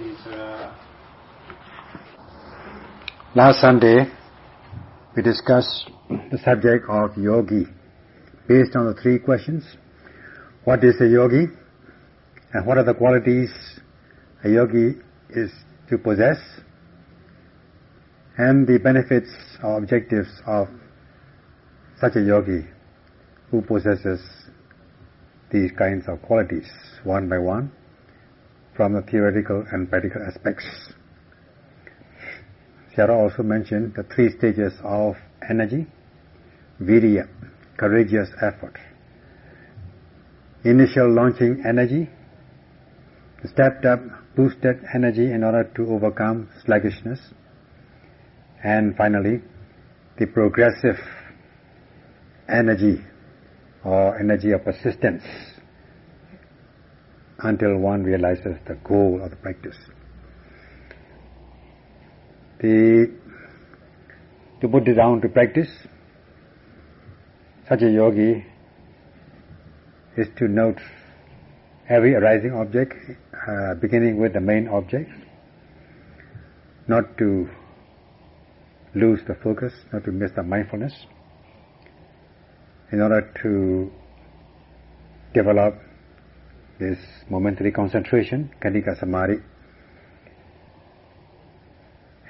Uh, last Sunday, we discussed the subject of yogi based on the three questions. What is a yogi? And what are the qualities a yogi is to possess? And the benefits or objectives of such a yogi who possesses these kinds of qualities one by one from the theoretical and practical aspects. Sayadaw also mentioned the three stages of energy, virya, courageous effort. Initial launching energy, stepped up, boosted energy in order to overcome sluggishness, and finally, the progressive energy or energy of persistence until one realizes the goal of the practice. The, to put it down to practice, such a yogi is to note every arising object, uh, beginning with the main object, not to lose the focus, not to miss the mindfulness, in order to develop this momentary concentration, khanika samadhi,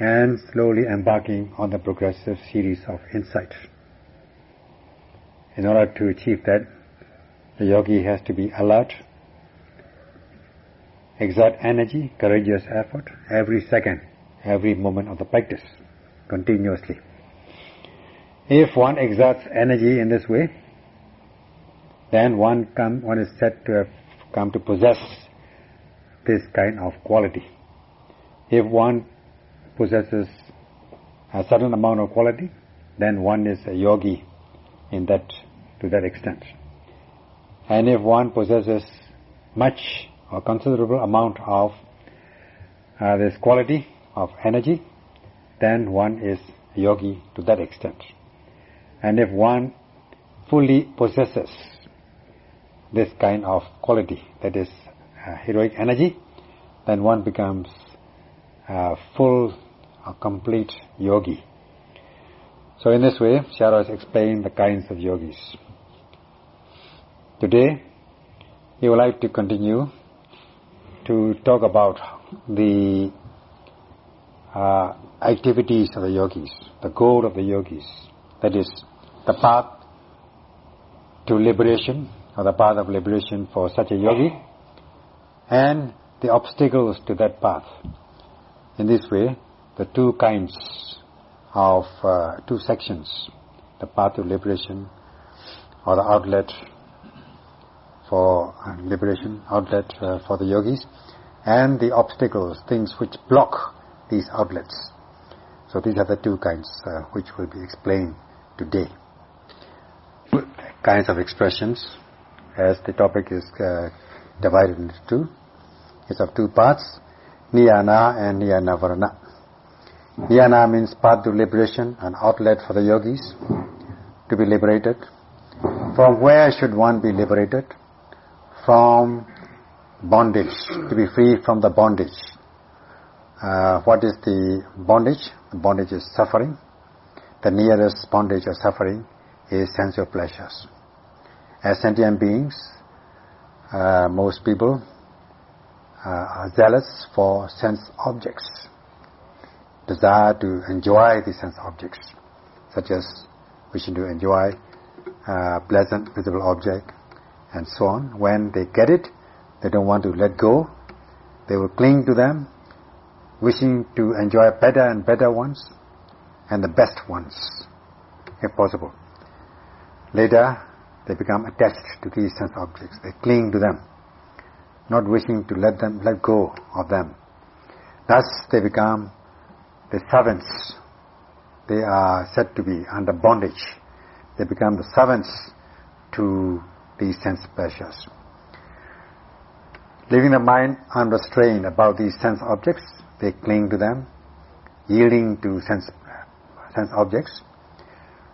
and slowly embarking on the progressive series of insights. In order to achieve that, the yogi has to be alert, exert energy, courageous effort, every second, every moment of the practice, continuously. If one exerts energy in this way, then one come, one is said to have come to possess this kind of quality. If one possesses a certain amount of quality, then one is a yogi in that, to that extent. And if one possesses much or considerable amount of uh, this quality of energy, then one is a yogi to that extent. And if one fully possesses this kind of quality, that is uh, heroic energy, then one becomes uh, full a complete yogi. So in this way, Sayadaw has explained the kinds of yogis. Today, he would like to continue to talk about the uh, activities of the yogis, the goal of the yogis, that is, the path to liberation, or the path of liberation for such a yogi, and the obstacles to that path. In this way, the two kinds of uh, two sections, the path to liberation or the outlet for uh, liberation, outlet uh, for the yogis, and the obstacles, things which block these outlets. So these are the two kinds uh, which will be explained today. Kinds of expressions, as the topic is uh, divided into two. It's of two parts, niyana and niyana varana. Niyana means path to liberation, an outlet for the yogis to be liberated. From where should one be liberated? From bondage, to be free from the bondage. Uh, what is the bondage? The bondage is suffering. The nearest bondage or suffering is sensual pleasures. As sentient beings, uh, most people uh, are zealous for sense objects desire to enjoy the sense objects, such as wishing to enjoy uh, pleasant visible object and so on. When they get it, they don't want to let go. They will cling to them, wishing to enjoy better and better ones, and the best ones, if possible. Later, they become attached to these sense objects. They cling to them, not wishing to let them let go of them. Thus, they become the servants, they are said to be under bondage. They become the servants to these sense pleasures. Leaving the mind unrestrained about these sense objects, they cling to them, yielding to sense, sense objects.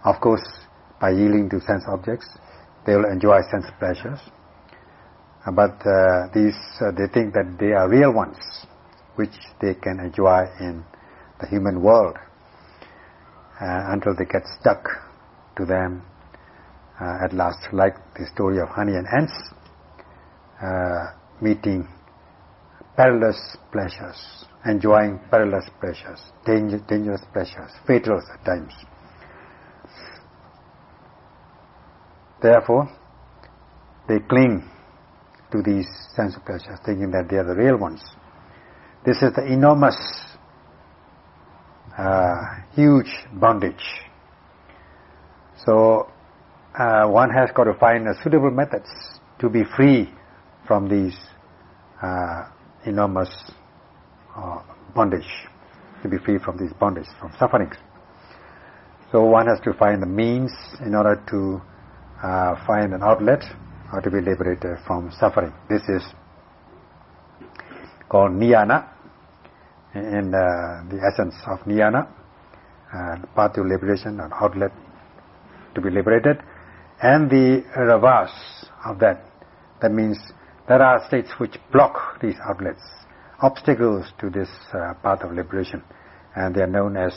Of course, by yielding to sense objects, they will enjoy sense pleasures. But uh, these, uh, they think that they are real ones. which they can enjoy in the human world uh, until they get stuck to them uh, at last, like the story of honey and ants uh, meeting perilous pleasures, enjoying perilous pleasures, danger, dangerous pleasures, fatal at times. Therefore, they cling to these sense pleasures, thinking that they are the real ones. This is the enormous, uh, huge bondage. So, uh, one has got to find a suitable methods to be free from these uh, enormous uh, bondage, to be free from these bondage, from sufferings. So one has to find the means in order to uh, find an outlet or to be liberated from suffering. This is called niyana, in uh, the essence of niyana, uh, path to liberation, an outlet to be liberated, and the reverse of that. That means there are states which block these outlets, obstacles to this uh, path of liberation, and they are known as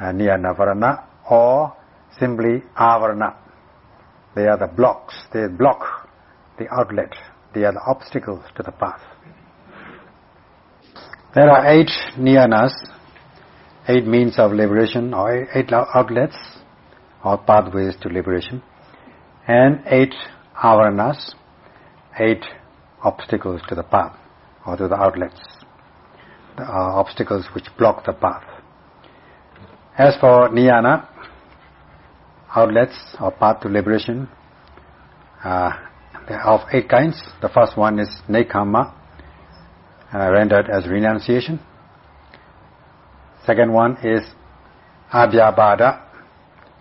uh, niyana or simply avarana. They are the blocks, they block the outlet, they are the obstacles to the path. There are eight niyanas, eight means of liberation or eight outlets or pathways to liberation and eight avaranas, eight obstacles to the path or to the outlets, the uh, obstacles which block the path. As for niyana, outlets or path to liberation, uh, of eight kinds. The first one is nekkhamma, uh, rendered as renunciation. Second one is abhyabada,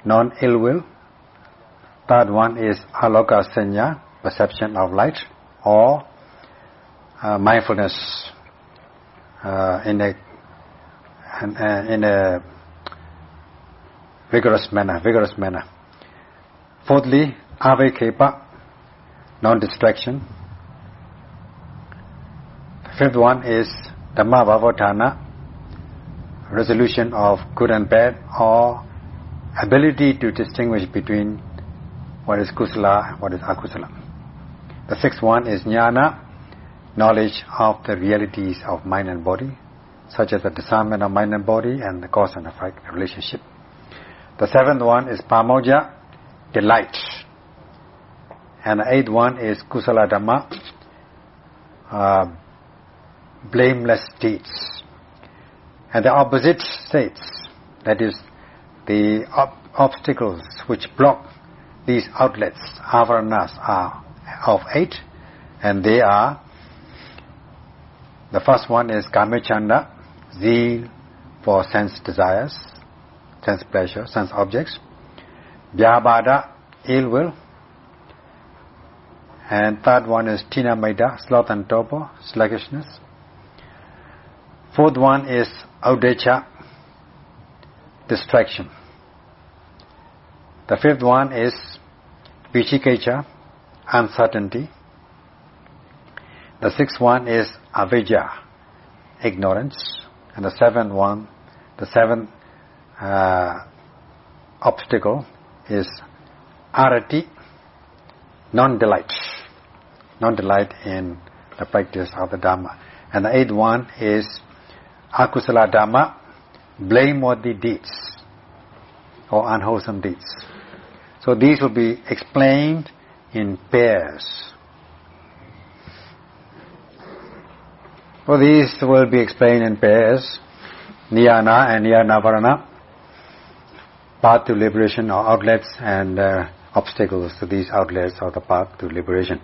non-ill will. Third one is aloka sanya, perception of light, or uh, mindfulness uh, in a uh, in a vigorous manner, vigorous manner. Fourthly, avekepa, non-distraction. Fifth one is dhamma vavathana, resolution of good and bad, or ability to distinguish between what is kusala, what is akusala. The sixth one is jnana, knowledge of the realities of mind and body, such as the discernment of mind and body and the cause and effect relationship. The seventh one is pamojja, delight. And the eighth one is kusala dhamma, uh, blameless deeds. And the opposite states, that is, the ob obstacles which block these outlets, avaranas, are of eight, and they are, the first one is kamachanda, zeal for sense desires sense pleasure, sense objects. Vyabada, ill will. And third one is Tina Maida, sloth and torpor, sluggishness. Fourth one is Uddhacca, distraction. The fifth one is Vicikiccha, uncertainty. The sixth one is Avijja, ignorance. And the seventh one, the seventh uh, obstacle is arati, non-delight, non-delight in the practice of the Dhamma. And the eighth one is akusala Dhamma, blameworthy deeds or unwholesome deeds. So these will be explained in pairs. So these will be explained in pairs, niyana and niyanavarana path to liberation or outlets and uh, obstacles to these outlets or the path to liberation.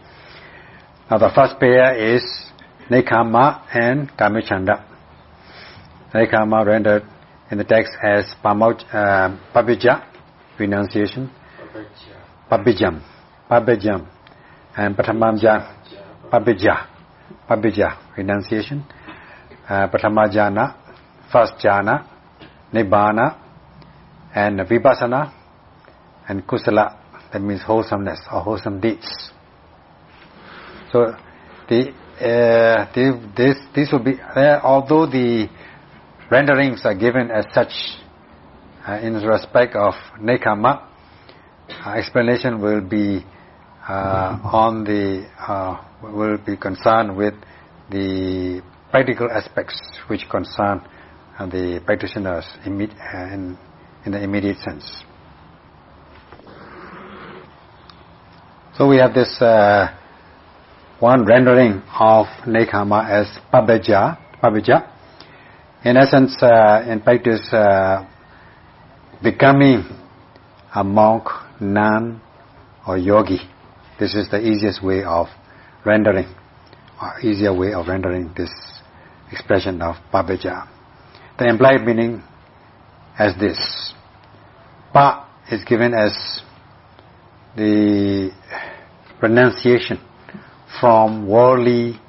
Now the first pair is Nekkhamma and Kamachanda. Nekkhamma rendered in the text as Pamoj, uh, Pabbajja, renunciation. Pabijam. Pabijam. And Patamamja, Pabbajja. Pabbajja, renunciation. Uh, Patamajana, first jhana. Nibbana, and vipassana and kusala. That means wholesomeness or wholesome deeds. So the uh, this, this will be, uh, although the renderings are given as such uh, in respect of nekkhamma, uh, explanation will be uh, on the, uh, will be concerned with the practical aspects which concern the practitioners in, in the immediate sense. So we have this uh, one rendering of nekkhamma as pabbajja, pabbajja. In essence, uh, in practice, uh, becoming a monk, nun, or yogi. This is the easiest way of rendering, or easier way of rendering this expression of pabbajja. The implied meaning as this. Pa is given as the renunciation from worldly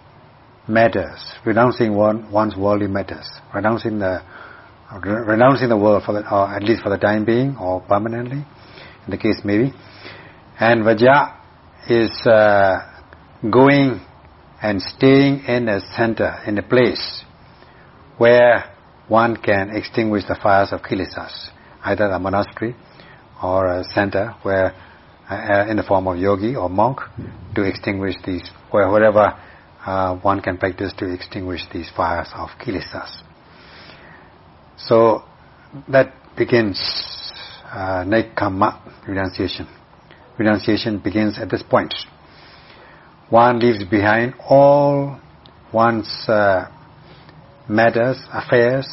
matters, renouncing one, one's worldly matters, renouncing the renouncing the world for the, or at least for the time being or permanently, in the case maybe. And Vajja is uh, going and staying in a center, in a place where one can extinguish the fires of kilesas, either a monastery or a center where uh, in the form of yogi or monk to extinguish these, where wherever uh, one can practice to extinguish these fires of kilesas. So that begins uh, nekkhamma renunciation. Renunciation begins at this point. One leaves behind all one's uh, matters, affairs,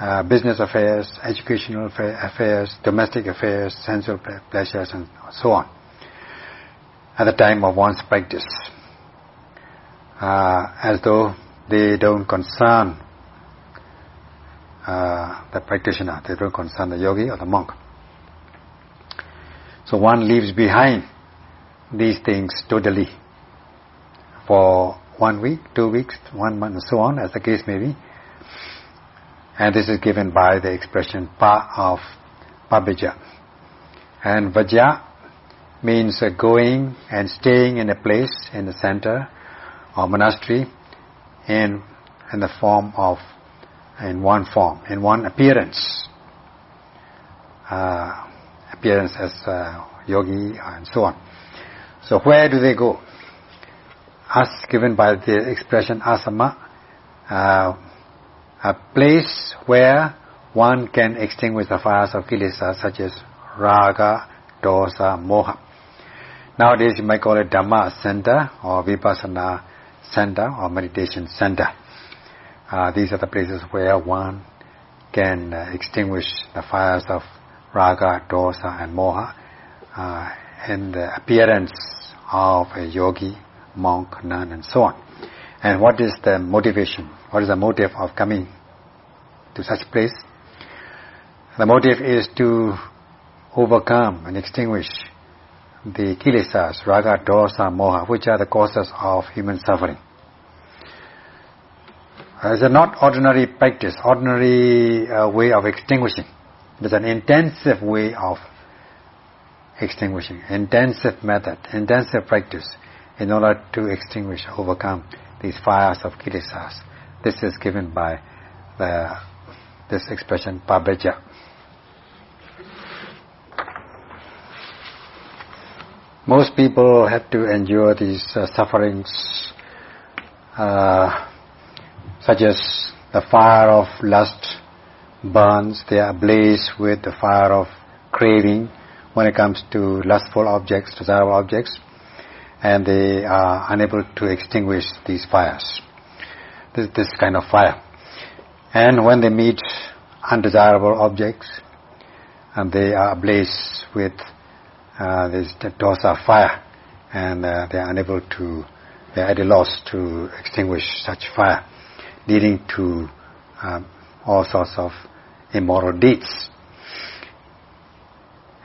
uh, business affairs, educational affairs, domestic affairs, sensual pleasures, and so on, at the time of one's practice, uh, as though they don't concern uh, the practitioner, they don't concern the yogi or the monk. So one leaves behind these things totally for one week, two weeks, one month, and so on, as the case may be. And this is given by the expression pa of pabbajja. And vajja means uh, going and staying in a place in the center or monastery in in the form of in one form, in one appearance. Uh, appearance as uh, yogi and so on. So where do they go? as given by the expression asama, uh, a place where one can extinguish the fires of kilesa such as raga, dosa, moha. Nowadays you might call it Dhamma center or Vipassana center or meditation center. Uh, these are the places where one can uh, extinguish the fires of raga, dosa and moha uh, in the appearance of a yogi monk, nun, and so on. And what is the motivation? What is the motive of coming to such place? The motive is to overcome and extinguish the kilesas, raga, dosa, moha, which are the causes of human suffering. It's a not ordinary practice, ordinary uh, way of extinguishing. It is an intensive way of extinguishing, intensive method, intensive practice in order to extinguish, overcome these fires of kilesas. This is given by the, this expression pabbajja. Most people have to endure these uh, sufferings uh, such as the fire of lust burns, they are ablaze with the fire of craving when it comes to lustful objects, desirable objects and they are unable to extinguish these fires. This, this kind of fire. And when they meet undesirable objects, and they are ablaze with uh, this dosa fire, and uh, they are unable to, they are at a loss to extinguish such fire, leading to um, all sorts of immoral deeds.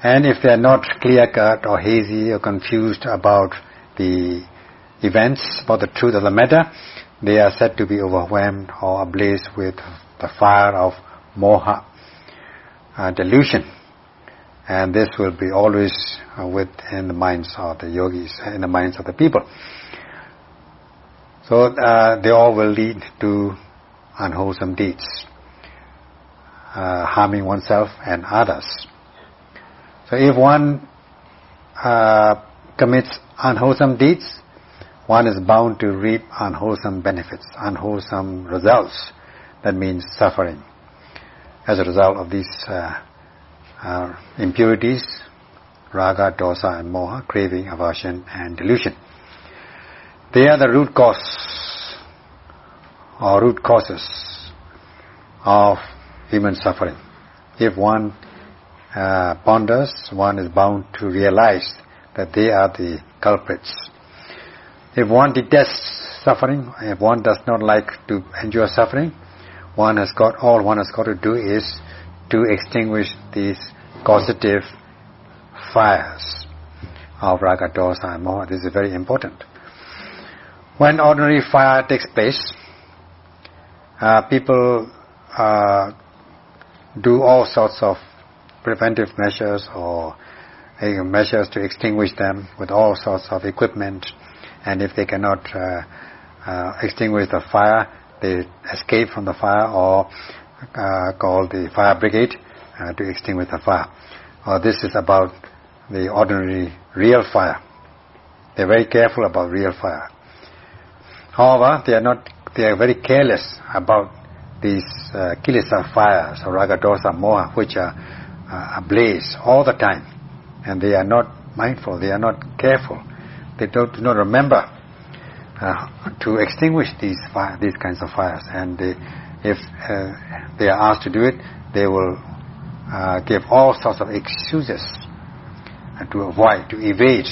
And if they are not clear-cut or hazy or confused about the events about the truth of the matter, they are said to be overwhelmed or ablaze with the fire of moha, uh, delusion. And this will be always uh, within the minds of the yogis, in the minds of the people. So uh, they all will lead to unwholesome deeds, uh, harming oneself and others. So if one uh, commits unwholesome deeds, one is bound to reap unwholesome benefits, unwholesome results. That means suffering. As a result of these uh, uh, impurities, raga, dosa and moha, craving, aversion and delusion. They are the root cause or root causes of human suffering. If one uh, ponders, one is bound to realize that they are the culprits. If one detests suffering, if one does not like to endure suffering, one has got, all one has got to do is to extinguish these causative fires of raga, dosa and moha. This is very important. When ordinary fire takes place, uh, people uh, do all sorts of preventive measures or uh, measures to extinguish them with all sorts of equipment and if they cannot uh, uh, extinguish the fire, they escape from the fire or uh, call the fire brigade to extinguish the fire. Uh, this is about the ordinary real fire. They're very careful about real fire. However, they are not. They are very careless about these uh, fires or raga, dosa, moha, which are uh, ablaze all the time, and they are not mindful. They are not careful. They don't, do not remember uh, to extinguish these fire, these kinds of fires. And they, if uh, they are asked to do it, they will uh, give all sorts of excuses to avoid, to evade,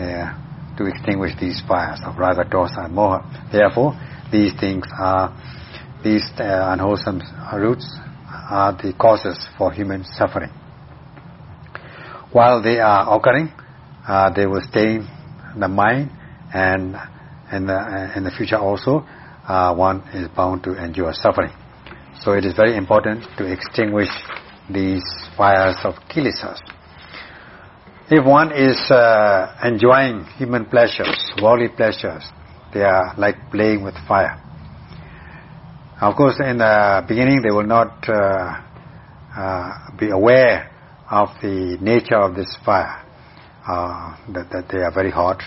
uh, to extinguish these fires of raga, dosa, and moha. Therefore, these things are, these uh, unwholesome roots are the causes for human suffering. While they are occurring, uh, they will stain the mind and in the, in the future also uh, one is bound to endure suffering. So it is very important to extinguish these fires of kilesas. If one is uh, enjoying human pleasures, worldly pleasures, they are like playing with fire. Of course, in the beginning they will not uh, uh, be aware of the nature of this fire, uh, that, that they are very hot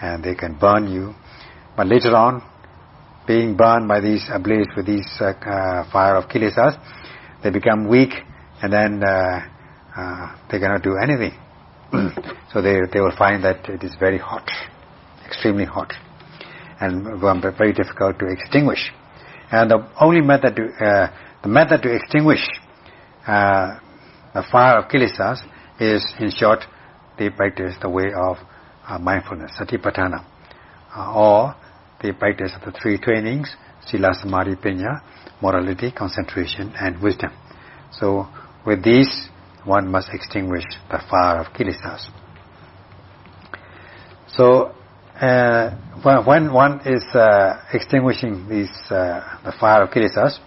and they can burn you. But later on, being burned by these ablaze with these uh, uh, fire of kilesas, they become weak and then uh, uh, they cannot do anything. so they they will find that it is very hot, extremely hot, and very difficult to extinguish. And the only method to the method to extinguish the fire of kilesas is, in short, they practice the way of uh, mindfulness, satipatthana, uh, or the practice the three trainings, sila, samadhi, panya, morality, concentration, and wisdom. So, with these, one must extinguish the fire of kilesas. So, uh, when one is uh, extinguishing these, uh, the fire of kilesas,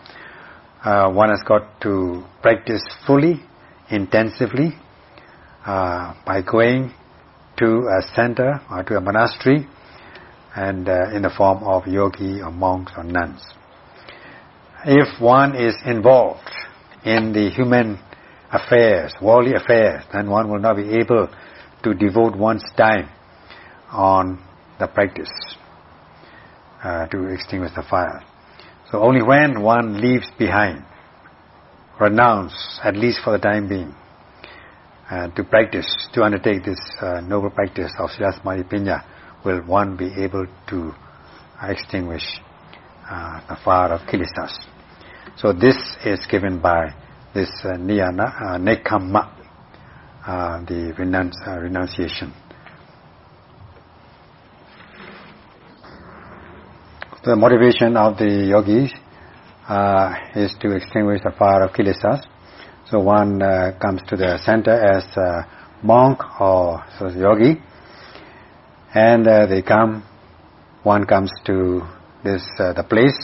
uh, one has got to practice fully, intensively, uh, by going to a center or to a monastery and uh, in the form of yogi or monks or nuns. If one is involved in the human affairs, worldly affairs, then one will not be able to devote one's time on the practice uh, to extinguish the fire. So only when one leaves behind, renounce, at least for the time being, uh, to practice, to undertake this uh, noble practice of Sila Samadhi Panya, will one be able to extinguish uh, the fire of kilesas. So this is given by this uh, niyana, uh, nekkhamma, uh, the renunci uh, renunciation. The motivation of the yogis uh, is to extinguish the fire of kilesas so one uh, comes to the center as a monk or so yogi, and uh, they come. One comes to this uh, the place,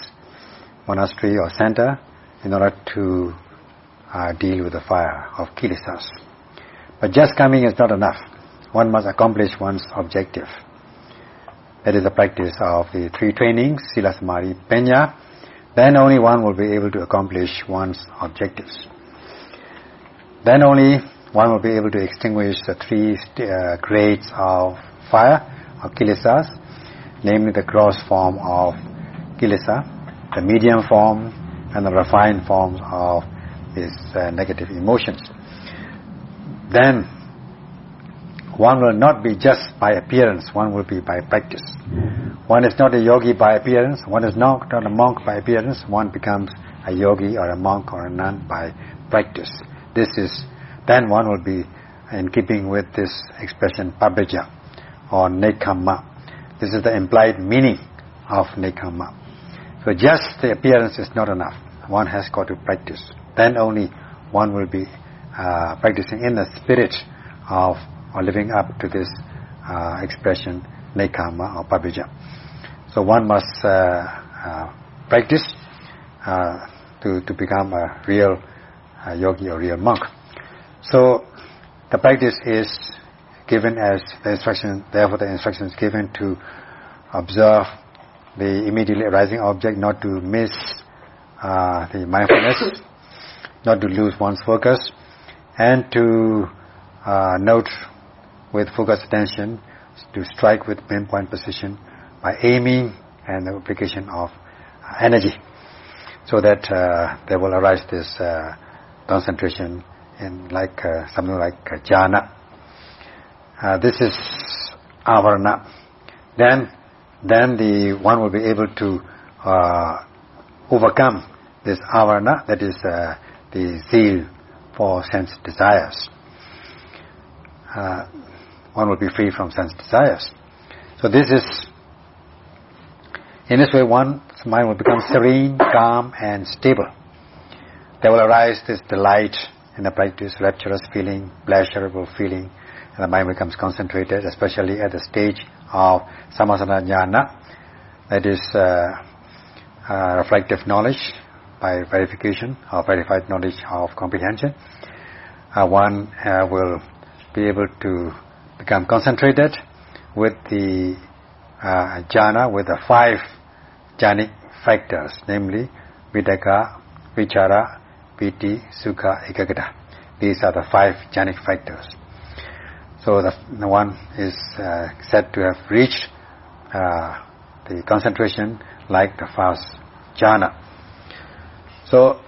monastery or center, in order to uh, deal with the fire of kilesas. But just coming is not enough. One must accomplish one's objective. that is the practice of the three trainings, Sila Samadhi, Panya, then only one will be able to accomplish one's objectives. Then only one will be able to extinguish the three uh, grades of fire, of kilesas, namely the gross form of kilesa, the medium form, and the refined forms of these uh, negative emotions. Then one will not be just by appearance, one will be by practice. One is not a yogi by appearance, one is not, not a monk by appearance, one becomes a yogi or a monk or a nun by practice. This is, then one will be in keeping with this expression pabbajja or nekkhamma. This is the implied meaning of nekkhamma. So just the appearance is not enough. One has got to practice. Then only one will be uh, practicing in the spirit of or living up to this uh, expression nekkhamma or pabbajja. So one must uh, uh, practice uh, to, to become a real uh, yogi or real monk. So the practice is given as the instruction, therefore the instruction is given to observe the immediately arising object, not to miss uh, the mindfulness, not to lose one's focus, and to uh, note with focused attention to strike with pinpoint precision by aiming and the application of uh, energy so that uh, there will arise this uh, concentration in like uh, something like uh, jhana. Uh, this is avarana. Then, then the one will be able to uh, overcome this avarana, that is uh, the zeal for sense desires. Uh, one will be free from sense desires. So this is, in this way one's mind will become serene, calm and stable. There will arise this delight in the practice, rapturous feeling, pleasurable feeling, and the mind becomes concentrated, especially at the stage of samasana jnana, that is uh, uh, reflective knowledge by verification or verified knowledge of comprehension. Uh, one uh, will be able to become concentrated with the uh, jhana, with the five jhanic factors, namely vitakka, vichara, piti, sukha, ekaggata. These are the five jhanic factors. So the, the one is uh, said to have reached uh, the concentration like the first jhana. So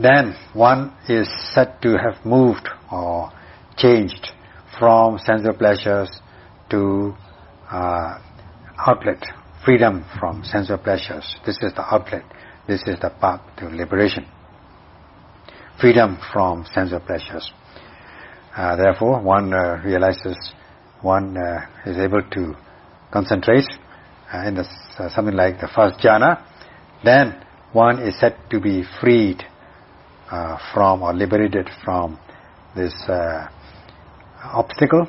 then one is said to have moved or changed from sensual pleasures to uh, outlet, freedom from sensual pleasures. This is the outlet. This is the path to liberation. Freedom from sensual pleasures. Uh, therefore, one uh, realizes one uh, is able to concentrate uh, in the, uh, something like the first jhana. Then one is said to be freed from or liberated from this obstacle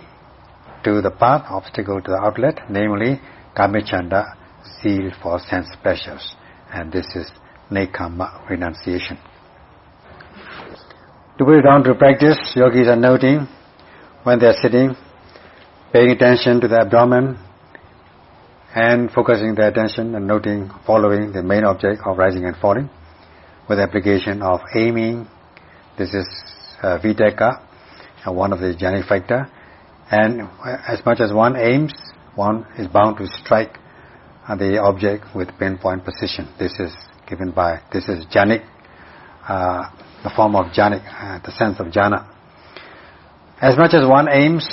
to the path, obstacle to the outlet, namely kamachanda, zeal for sense pleasures. And this is nekkhamma renunciation. To put it down to practice, yogis are noting when they are sitting, paying attention to the abdomen and focusing their attention and noting, following the main object of rising and falling with application of aiming. This is uh, vitakka, uh, one of the jhanic factor. And as much as one aims, one is bound to strike uh, the object with pinpoint precision. This is given by, this is jhanic, uh, the form of jhanic, uh, the sense of jhana. As much as one aims,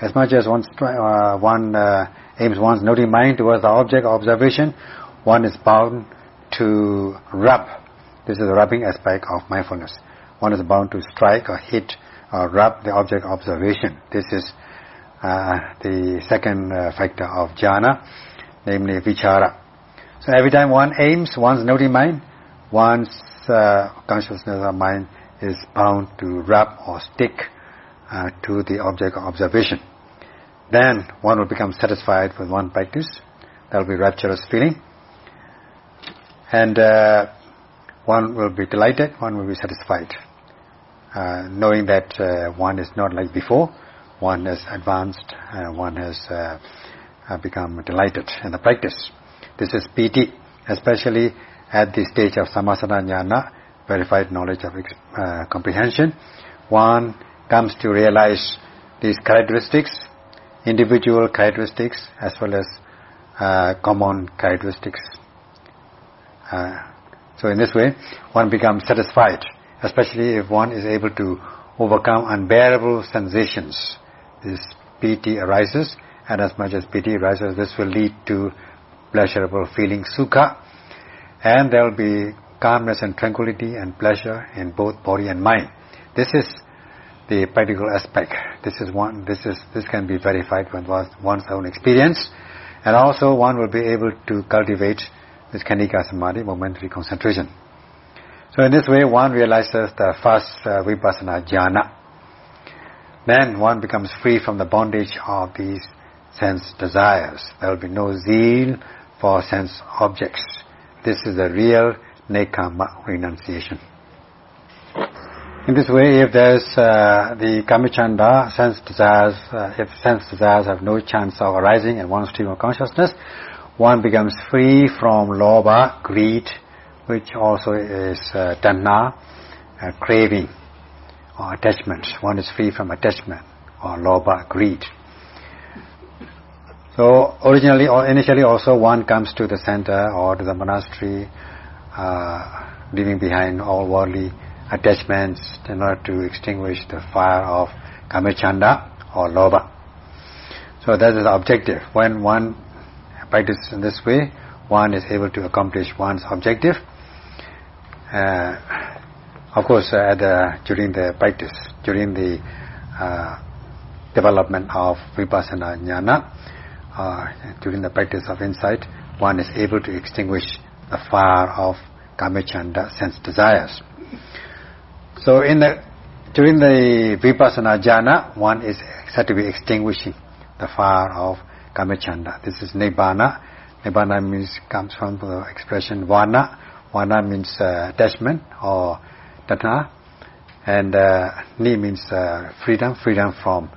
as much as one, uh, one uh, aims one's noting mind towards the object of observation, one is bound to rub. This is the rubbing aspect of mindfulness. One is bound to strike or hit or rub the object observation. This is uh, the second uh, factor of jhana, namely vichara. So every time one aims, one's noting mind, one's uh, consciousness of mind is bound to wrap or stick uh, to the object of observation. Then one will become satisfied with one practice. There will be rapturous feeling. And uh, one will be delighted, one will be satisfied. Uh, knowing that uh, one is not like before, one has advanced, uh, one has become delighted in the practice. This is piti, especially at the stage of samasana jnana, verified knowledge of uh, comprehension. One comes to realize these characteristics, individual characteristics as well as uh, common characteristics. Uh, so in this way, one becomes satisfied, especially if one is able to overcome unbearable sensations. This piti arises, and as much as piti arises, this will lead to pleasurable feeling, sukha, and there will be calmness and tranquility and pleasure in both body and mind. This is the practical aspect. This is one. This is this can be verified with one's own experience, and also one will be able to cultivate this khanika samadhi, momentary concentration. So in this way, one realizes the first uh, vipassana jhana. Then one becomes free from the bondage of these sense desires. There will be no zeal for sense objects. This is the real nekkhamma renunciation. In this way, if there's uh, the kamachanda, sense desires, uh, if sense desires have no chance of arising in one stream of consciousness, one becomes free from lobha, greed, which also is uh, tanha, uh, craving or attachment. One is free from attachment or lobha, greed. So originally or initially also one comes to the center or to the monastery, uh, leaving behind all worldly attachments in order to extinguish the fire of kamachanda or lobha. So that is the objective. When one practices in this way, one is able to accomplish one's objective. Uh, of course, uh, the, during the practice, during the uh, development of vipassana jnana, during the practice of insight, one is able to extinguish the fire of kamachanda sense desires. So in the during the vipassana jhana, one is said to be extinguishing the fire of kamachanda. This is nibbana. Nibbana means comes from the expression vana. Vana means uh, attachment or tanha, and uh, ni means uh, freedom, freedom from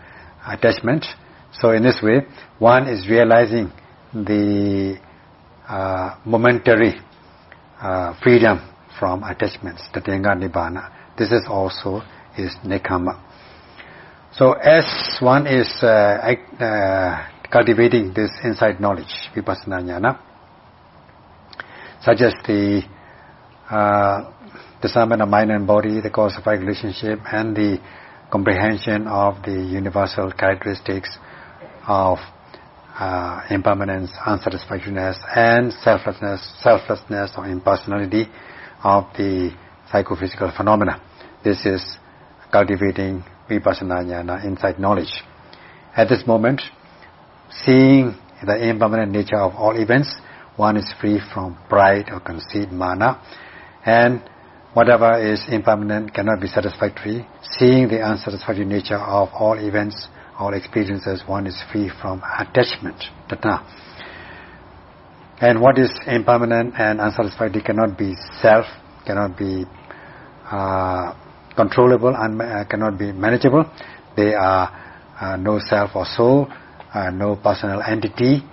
attachment. So in this way, one is realizing the uh, momentary uh, freedom from attachments, tadanga nibbana. This is also is nekkhamma. So as one is uh, uh, cultivating this insight knowledge, vipassana jnana, such as the uh, discernment of mind and body, the cause-effect relationship, and the comprehension of the universal characteristics of uh, impermanence, unsatisfactoriness, and selflessness, selflessness or impersonality of the psychophysical phenomena. This is cultivating vipassana jnana, insight knowledge. At this moment, seeing the impermanent nature of all events, one is free from pride or conceit, mana, and whatever is impermanent cannot be satisfactory. Seeing the unsatisfactory nature of all events, all experiences, one is free from attachment, tanha. And what is impermanent and unsatisfactory cannot be self, cannot be uh, controllable and uh, cannot be manageable. They are uh, no self or soul, uh, no personal entity,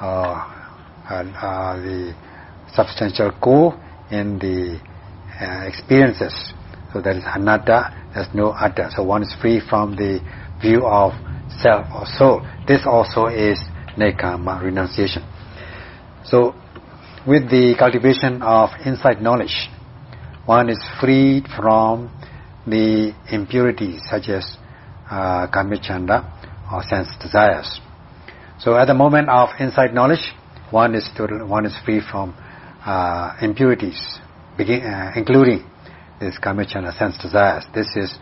uh, the substantial core in the uh, experiences. So that is anatta, there's no atta. So one is free from the view of self or soul. This also is nekkhamma, renunciation. So with the cultivation of insight knowledge, one is freed from the impurities such as uh, or sense desires. So at the moment of insight knowledge, one is total, one is free from uh, impurities, begin, uh, including this kamachanda sense desires. This is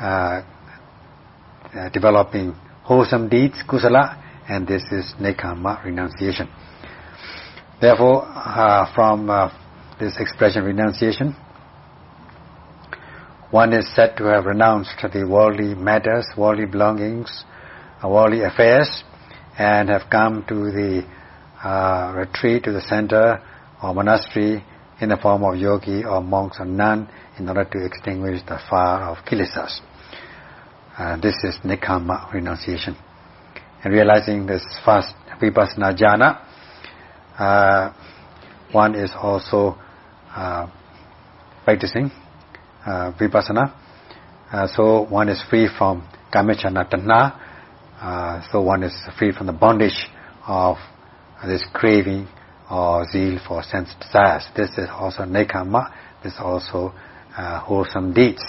uh, uh, developing wholesome deeds, kusala, and this is nekkhamma, renunciation. Therefore, uh, from uh, this expression renunciation, one is said to have renounced the worldly matters, worldly belongings, uh, worldly affairs, and have come to the uh, retreat, to the center or monastery in the form of yogi or monks or nun in order to extinguish the fire of kilesas. Uh, this is nekkhamma renunciation. And realizing this first vipassana jhana. Uh, one is also uh, practicing uh, vipassana. Uh, so one is free from kamacchanda tanha. Uh, so one is free from the bondage of this craving or zeal for sense desires. This is also nekkhamma. This is also wholesome deeds.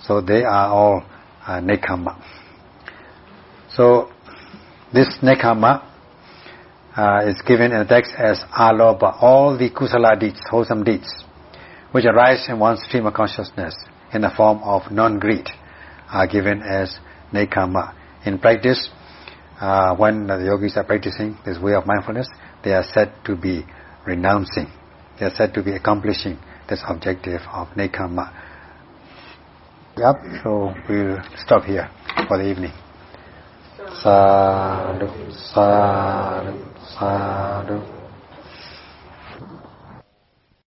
So they are all uh, nekkhamma. So this nekkhamma uh, is given in the text as alobha, all the kusala deeds, wholesome deeds, which arise in one stream of consciousness in the form of non-greed, are given as nekkhamma. In practice, uh, when the yogis are practicing this way of mindfulness, they are said to be renouncing. They are said to be accomplishing this objective of nekkhamma. Yep, so we'll stop here for the evening. Sadhu, sadhu, sadhu.